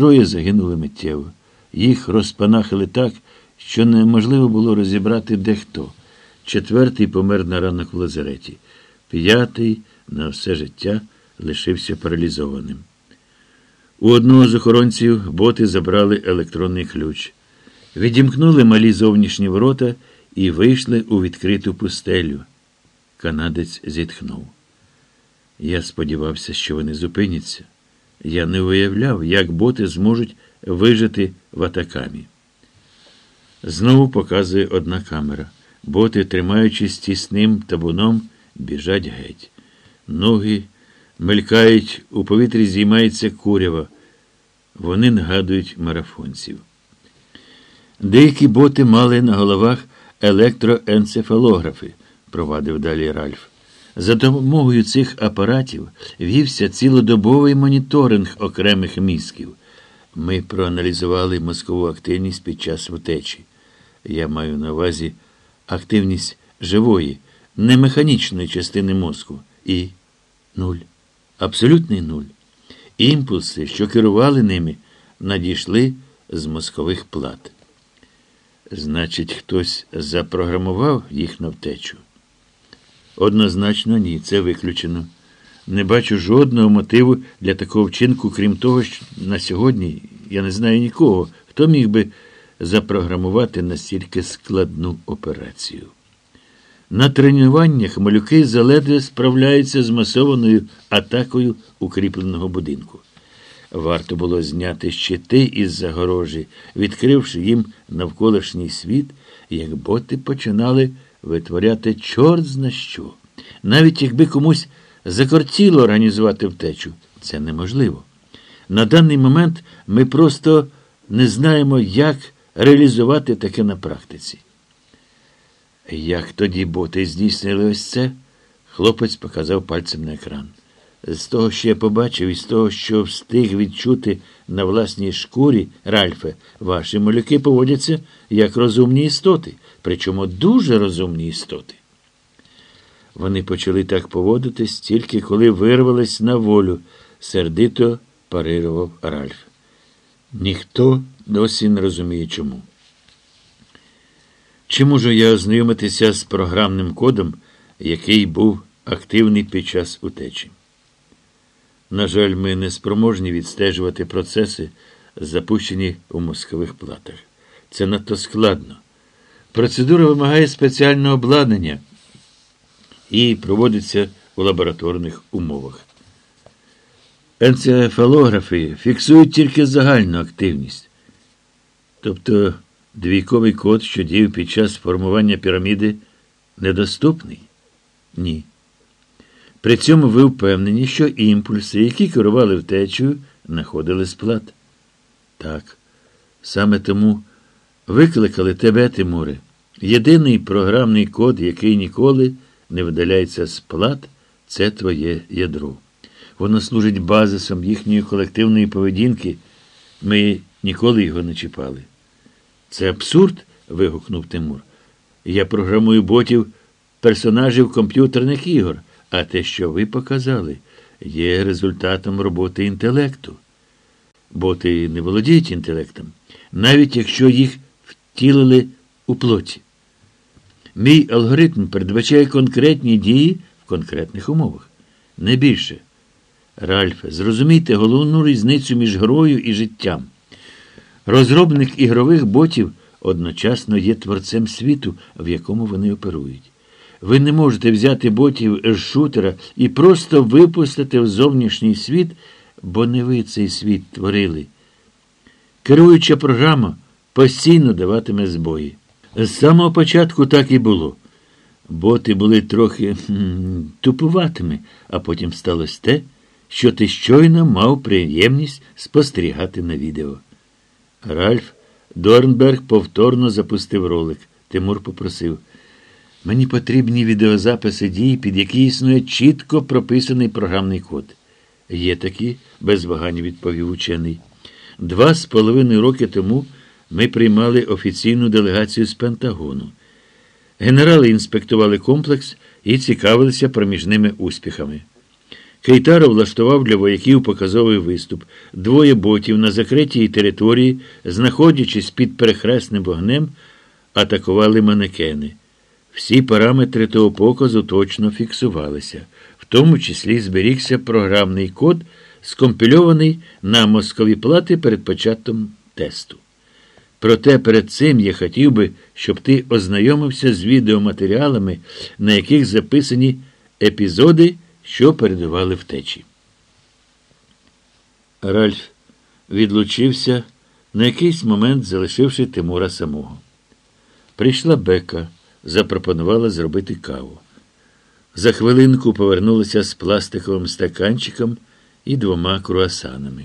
троє загинули миттєво. Їх розпанахили так, що неможливо було розібрати де хто. Четвертий помер на ранок в лазареті. П'ятий на все життя лишився паралізованим. У одного з охоронців боти забрали електронний ключ. Відімкнули малі зовнішні ворота і вийшли у відкриту пустелю. Канадець зітхнув. Я сподівався, що вони зупиняться. Я не уявляв, як боти зможуть вижити в атакамі. Знову показує одна камера. Боти, тримаючись тісним табуном, біжать геть. Ноги мелькають, у повітрі зіймається курява. Вони нагадують марафонців. Деякі боти мали на головах електроенцефалографи, провадив далі Ральф. За допомогою цих апаратів вівся цілодобовий моніторинг окремих мізків. Ми проаналізували мозкову активність під час втечі. Я маю на увазі активність живої, не механічної частини мозку. І нуль. Абсолютний нуль. Імпульси, що керували ними, надійшли з мозкових плат. Значить, хтось запрограмував їх на втечу? Однозначно, ні, це виключено. Не бачу жодного мотиву для такого вчинку, крім того, що на сьогодні я не знаю нікого, хто міг би запрограмувати настільки складну операцію. На тренуваннях малюки заледве справляються з масованою атакою укріпленого будинку. Варто було зняти щити із загорожі, відкривши їм навколишній світ, як боти починали витворяти чорт зна що. Навіть якби комусь закортіло організувати втечу, це неможливо. На даний момент ми просто не знаємо, як реалізувати таке на практиці. Як тоді боти здійснили ось це? Хлопець показав пальцем на екран. З того, що я побачив, і з того, що встиг відчути на власній шкурі, Ральфе, ваші малюки поводяться як розумні істоти, причому дуже розумні істоти. Вони почали так поводитись тільки коли вирвались на волю, сердито парирував Ральф. Ніхто досі не розуміє чому. Чи можу я ознайомитися з програмним кодом, який був активний під час утечі? На жаль, ми не спроможні відстежувати процеси, запущені у мозкових платах. Це надто складно. Процедура вимагає спеціального обладнання і проводиться у лабораторних умовах. Енцефалографи фіксують тільки загальну активність. Тобто двійковий код, що діяв під час формування піраміди, недоступний? Ні. При цьому ви впевнені, що імпульси, які керували втечею, знаходили сплат. Так. Саме тому викликали тебе, Тимуре. Єдиний програмний код, який ніколи не видаляється з плат, це твоє ядро. Воно служить базисом їхньої колективної поведінки. Ми ніколи його не чіпали. Це абсурд. вигукнув Тимур. Я програмую ботів персонажів комп'ютерних ігор, а те, що ви показали, є результатом роботи інтелекту. Боти не володіють інтелектом, навіть якщо їх втілили у плоті. Мій алгоритм передбачає конкретні дії в конкретних умовах. Не більше. Ральфе, зрозумійте головну різницю між грою і життям. Розробник ігрових ботів одночасно є творцем світу, в якому вони оперують. Ви не можете взяти ботів з шутера і просто випустити в зовнішній світ, бо не ви цей світ творили. Керуюча програма постійно даватиме збої. З самого початку так і було. Боти були трохи тупуватими, а потім сталося те, що ти щойно мав приємність спостерігати на відео. Ральф Дорнберг повторно запустив ролик. Тимур попросив. Мені потрібні відеозаписи дій, під які існує чітко прописаний програмний код. Є такі, без вагань відповів учений. Два з половиною роки тому ми приймали офіційну делегацію з Пентагону. Генерали інспектували комплекс і цікавилися проміжними успіхами. Кейтаро влаштував для вояків показовий виступ. Двоє ботів на закритій території, знаходячись під перехресним вогнем, атакували манекени. Всі параметри того показу точно фіксувалися, в тому числі зберігся програмний код, скомпільований на мозкові плати перед початком тесту. Проте перед цим я хотів би, щоб ти ознайомився з відеоматеріалами, на яких записані епізоди, що передували втечі. Ральф відлучився, на якийсь момент залишивши Тимура самого. Прийшла Бека, запропонувала зробити каву. За хвилинку повернулася з пластиковим стаканчиком і двома круасанами.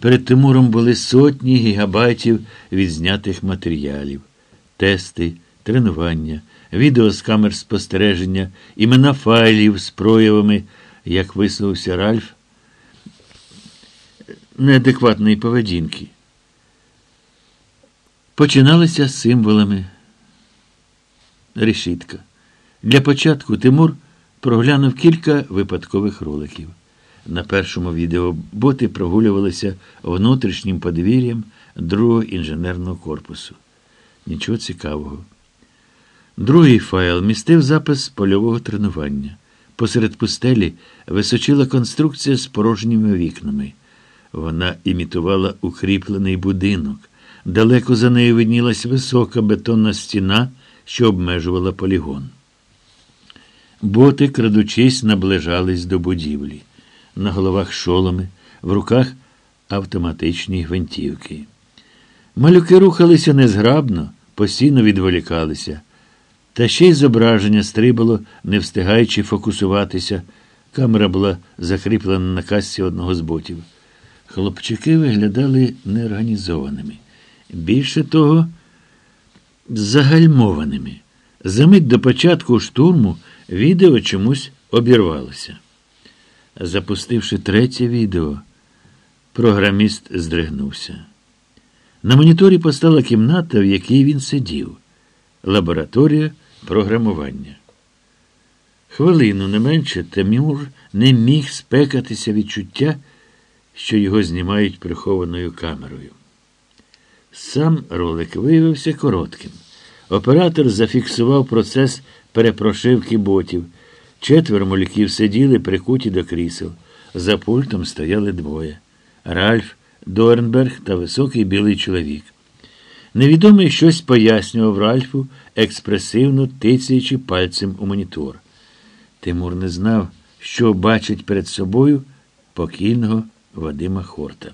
Перед Тимуром були сотні гігабайтів відзнятих матеріалів, тести, тренування, відео з камер спостереження, імена файлів з проявами, як висловився Ральф, неадекватної поведінки. Починалися з символами решітка. Для початку Тимур проглянув кілька випадкових роликів. На першому відео боти прогулювалися внутрішнім подвір'ям другого інженерного корпусу. Нічого цікавого. Другий файл містив запис польового тренування. Посеред пустелі височила конструкція з порожніми вікнами. Вона імітувала укріплений будинок. Далеко за нею виднілась висока бетонна стіна, що обмежувала полігон. Боти, крадучись, наближались до будівлі. На головах шоломи, в руках автоматичні гвинтівки. Малюки рухалися незграбно, постійно відволікалися. Та ще й зображення стрибало, не встигаючи фокусуватися. Камера була закріплена на касці одного з ботів. Хлопчики виглядали неорганізованими. Більше того, загальмованими. Замить до початку штурму відео чомусь обірвалося. Запустивши третє відео, програміст здригнувся. На моніторі постала кімната, в якій він сидів лабораторія програмування. Хвилину не менше Темюр не міг спекатися відчуття, що його знімають прихованою камерою. Сам ролик виявився коротким. Оператор зафіксував процес перепрошивки ботів. Четверо моліків сиділи прикуті до крісел. За пультом стояли двоє Ральф, Дорнберг та високий білий чоловік. Невідомий щось пояснював Ральфу, експресивно тицяючи пальцем у монітор. Тимур не знав, що бачить перед собою покійного Вадима Хорта.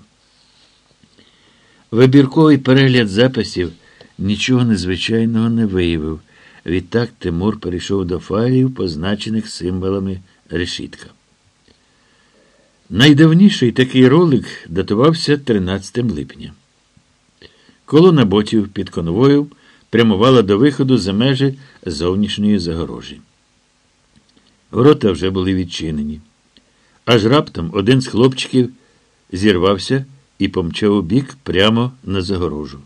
Вибірковий перегляд записів нічого незвичайного не виявив. Відтак Тимур перейшов до файлів, позначених символами решітка. Найдавніший такий ролик датувався 13 липня. Колона ботів під конвою прямувала до виходу за межі зовнішньої загорожі. Ворота вже були відчинені. Аж раптом один з хлопчиків зірвався і помчав у бік прямо на загорожу.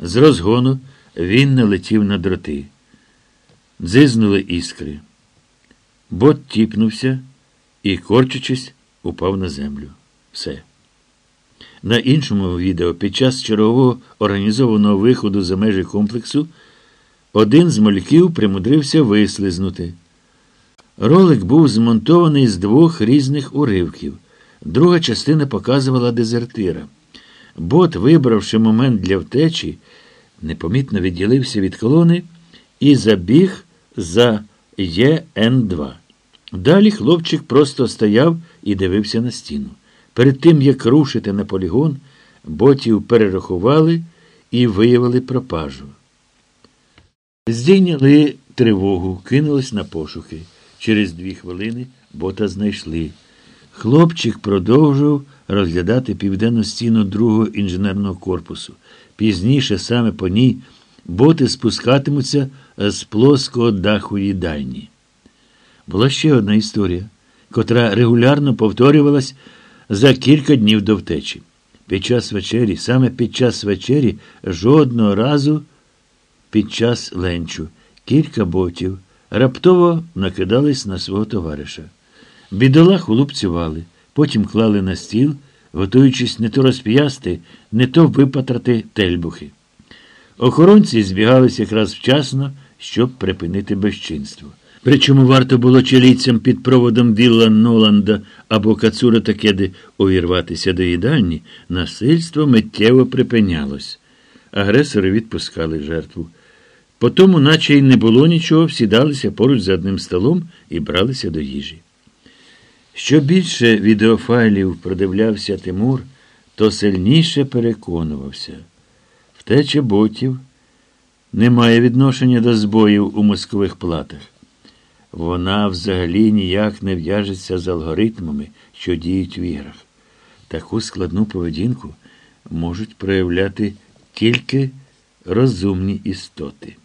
З розгону він налетів на дроти. Дзизнули іскри. Бот тіпнувся і, корчачись, упав на землю. Все. На іншому відео під час чергового організованого виходу за межі комплексу один з мальків примудрився вислизнути. Ролик був змонтований з двох різних уривків. Друга частина показувала дезертира. Бот, вибравши момент для втечі, непомітно відділився від колони і забіг за ЄН2. Далі хлопчик просто стояв і дивився на стіну. Перед тим, як рушити на полігон, ботів перерахували і виявили пропажу. Здійняли тривогу, кинулись на пошуки. Через дві хвилини бота знайшли. Хлопчик продовжував розглядати південну стіну другого інженерного корпусу. Пізніше саме по ній боти спускатимуться з плоского даху їдальні. Була ще одна історія, котра регулярно повторювалась за кілька днів до втечі. Під час вечері, саме під час вечері, жодного разу під час ленчу, кілька ботів раптово накидались на свого товариша. Бідолаху лупцювали, потім клали на стіл, готуючись не то розп'ясти, не то випатрати тельбухи. Охоронці збігалися якраз вчасно, щоб припинити безчинство. Причому варто було чилійцям під проводом Вілла Ноланда або Кацура Такеди увірватися до їдальні, насильство миттєво припинялось. Агресори відпускали жертву. Потому, наче й не було нічого, всідалися поруч за одним столом і бралися до їжі. Що більше відеофайлів продивлявся Тимур, то сильніше переконувався. Втеча ботів не має відношення до збоїв у мозкових платах. Вона взагалі ніяк не в'яжеться з алгоритмами, що діють в іграх. Таку складну поведінку можуть проявляти тільки розумні істоти.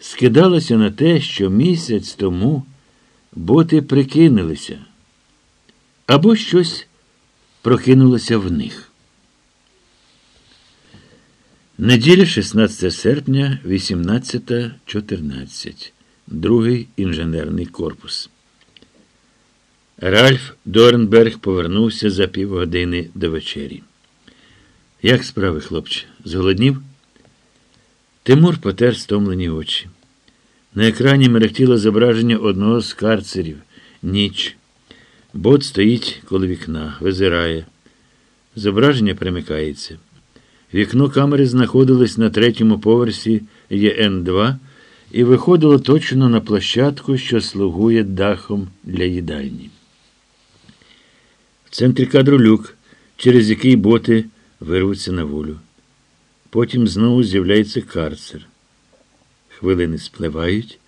Скидалося на те, що місяць тому боти прикинулися, або щось прокинулося в них. Неділя 16 серпня, 18.14. Другий інженерний корпус. Ральф Дорнберг повернувся за півгодини до вечері. Як справи, хлопче? Зголоднів? Тимур потер стомлені очі. На екрані мерехтіло зображення одного з карцерів. Ніч. Бот стоїть коло вікна, визирає. Зображення примикається. Вікно камери знаходилось на третьому поверсі ЄН2 і виходило точно на площадку, що слугує дахом для їдальні. В центрі кадру люк, через який боти вирвуться на волю. Потім знову з'являється карцер. Хвилини спливають,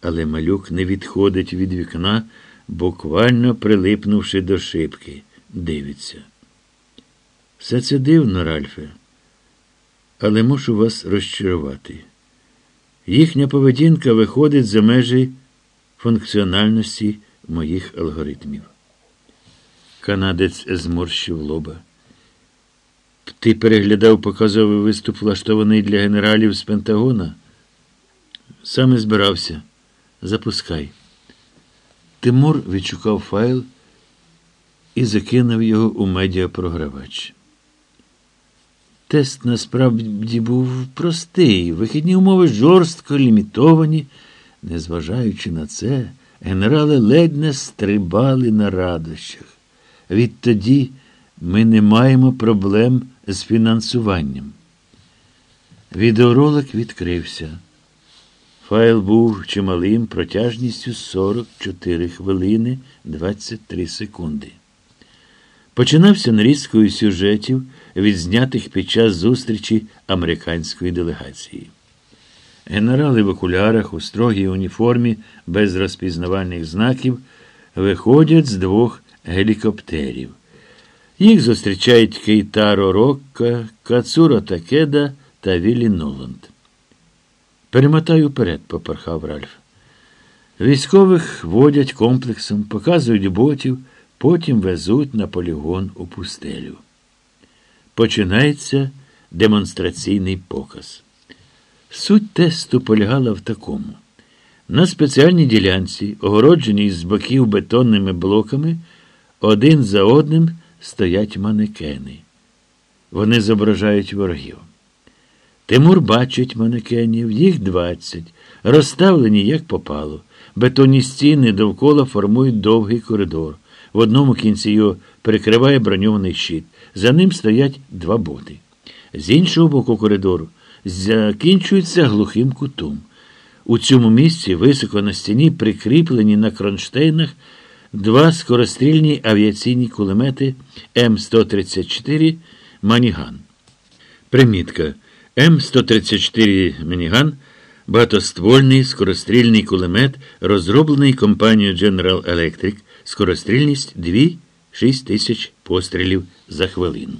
але малюк не відходить від вікна, буквально прилипнувши до шибки, дивиться. Все це дивно, Ральфе, але мушу вас розчарувати. Їхня поведінка виходить за межі функціональності моїх алгоритмів. Канадець зморщив лоба. Ти переглядав показовий виступ, влаштований для генералів з Пентагона? Саме збирався. Запускай. Тимур відшукав файл і закинув його у медіапрогравач. Тест насправді був простий. Вихідні умови жорстко лімітовані. Незважаючи на це, генерали ледь не стрибали на радощах. Відтоді ми не маємо проблем з фінансуванням. Відеоролик відкрився. Файл був чималим протяжністю 44 хвилини 23 секунди. Починався нарізкою сюжетів, відзнятих під час зустрічі американської делегації. Генерали в окулярах у строгій уніформі без розпізнавальних знаків виходять з двох гелікоптерів. Їх зустрічають Кейтаро Рокка, Кацуро Такеда та Віллі Ноланд. Перемотаю вперед, попархав Ральф. Військових водять комплексом, показують ботів, потім везуть на полігон у пустелю. Починається демонстраційний показ. Суть тесту полягала в такому. На спеціальній ділянці, огородженій з боків бетонними блоками, один за одним стоять манекени. Вони зображають ворогів. Тимур бачить манекенів, їх двадцять, розставлені як попало. Бетонні стіни довкола формують довгий коридор. В одному кінці його перекриває броньований щит. За ним стоять два боти. З іншого боку коридору закінчується глухим кутом. У цьому місці високо на стіні прикріплені на кронштейнах два скорострільні авіаційні кулемети M134 Minigun. Примітка. M134 Minigun багатоствольний скорострільний кулемет, розроблений компанією General Electric, скорострільність 2-6 тисяч пострілів за хвилину.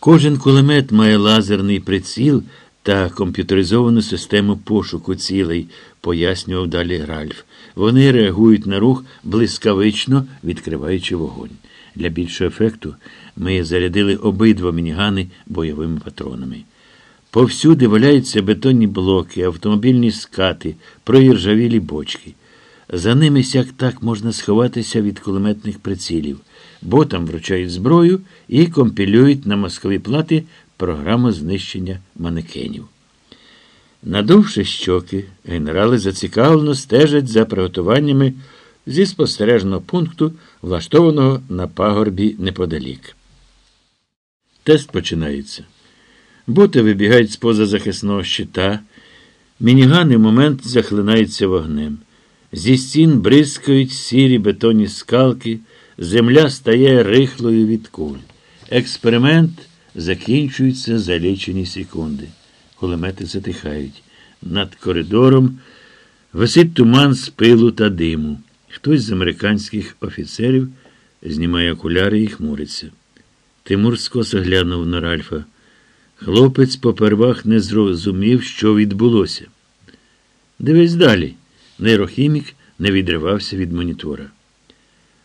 Кожен кулемет має лазерний приціл та комп'ютеризовану систему пошуку цілей, пояснював далі Ральф. Вони реагують на рух блискавично, відкриваючи вогонь. Для більшого ефекту ми зарядили обидва мінігани бойовими патронами. Повсюди валяються бетонні блоки, автомобільні скати, проіржавілі бочки. За ними сяк так можна сховатися від кулеметних прицілів. Ботам вручають зброю і компілюють на москові плати програму знищення манекенів. Надувши щоки, генерали зацікавлено стежать за приготуваннями зі спостережного пункту, влаштованого на пагорбі неподалік. Тест починається. Боти вибігають з поза захисного щита, мінігани в момент захлинаються вогнем. Зі стін бризкають сірі бетонні скалки, земля стає рихлою від куль. Експеримент закінчується за лічені секунди. Кулемети затихають. Над коридором висить туман з пилу та диму. Хтось з американських офіцерів знімає окуляри і хмуриться. Тимур скоса глянув на Ральфа. Хлопець попервах не зрозумів, що відбулося. Дивись далі. Нейрохімік не відривався від монітора.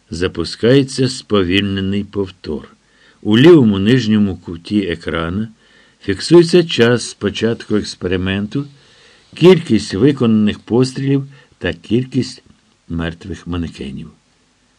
Запускається сповільнений повтор. У лівому нижньому куті екрана фіксується час спочатку експерименту, кількість виконаних пострілів та кількість мертвих манекенів.